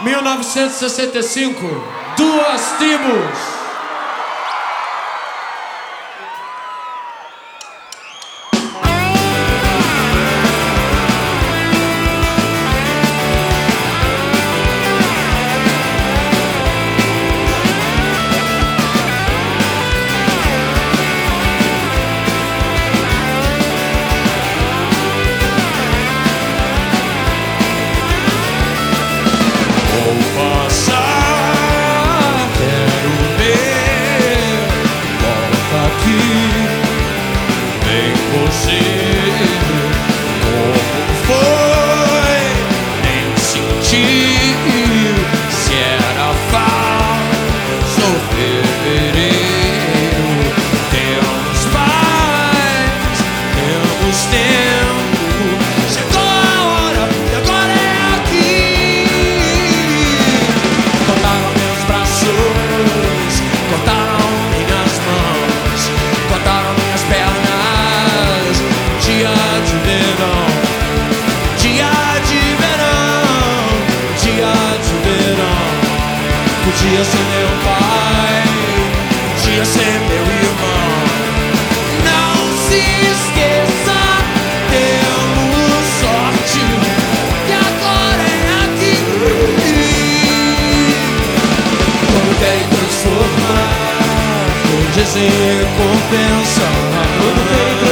1965, duas tribos. Podia ser meu pai, podia ser meu irmão. Não se esqueça, temos sorte que agora é aqui. Quando querem transformar, dizem recompensa. Quando querem transformar,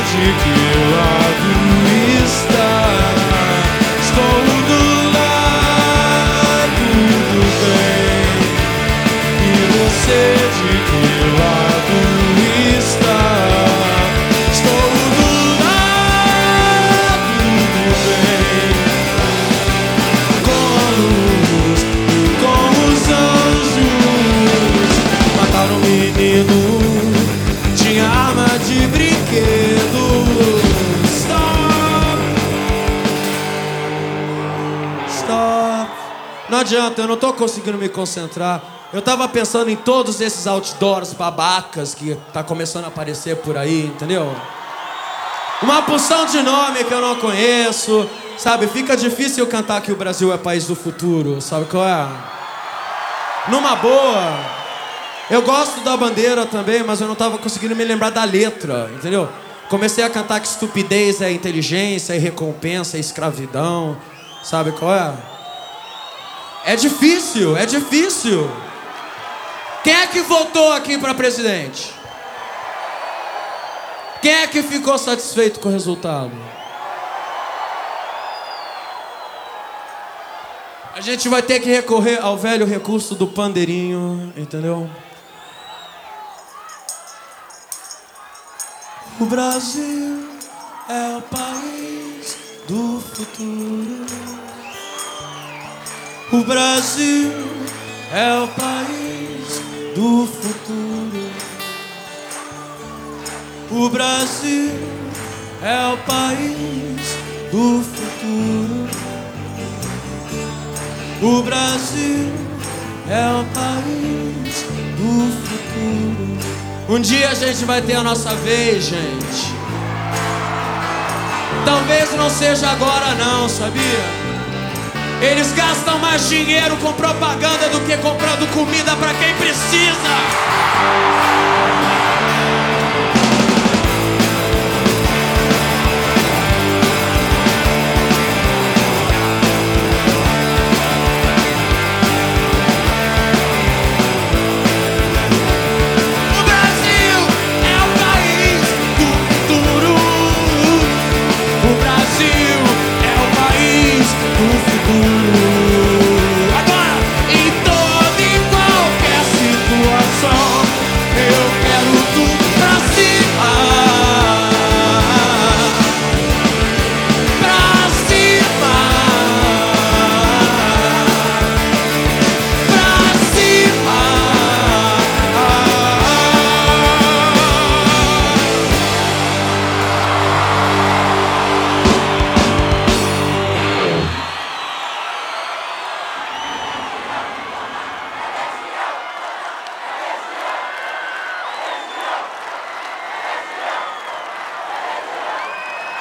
de que lado está? Estou do lado do bem. E você de que lado está? Estou do lado do bem. Com luz e com os anjos. Mataram um menino, tinha arma de brinquedo. Não adianta, eu não tô conseguindo me concentrar. Eu tava pensando em todos esses outdoors babacas que tá começando a aparecer por aí, entendeu? Uma porção de nome que eu não conheço, sabe? Fica difícil cantar que o Brasil é país do futuro, sabe qual é? Numa boa. Eu gosto da bandeira também, mas eu não tava conseguindo me lembrar da letra, entendeu? Comecei a cantar que estupidez é inteligência, é recompensa, é escravidão, sabe qual é? É difícil, é difícil. Quem é que votou aqui pra presidente? Quem é que ficou satisfeito com o resultado? A gente vai ter que recorrer ao velho recurso do pandeirinho, entendeu? O Brasil é o país do futuro. O Brasil é o país do futuro. O Brasil é o país do futuro. O Brasil é o país do futuro. Um dia a gente vai ter a nossa vez, gente. Talvez não seja agora não, sabia? Eles gastam mais dinheiro com propaganda do que comprando comida pra quem precisa.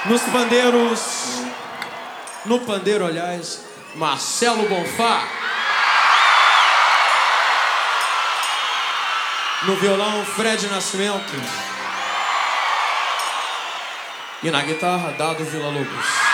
Nos pandeiros. No pandeiro, aliás, Marcelo Bonfá. No violão, Fred Nascimento. E na guitarra, Dado Vila Lobos.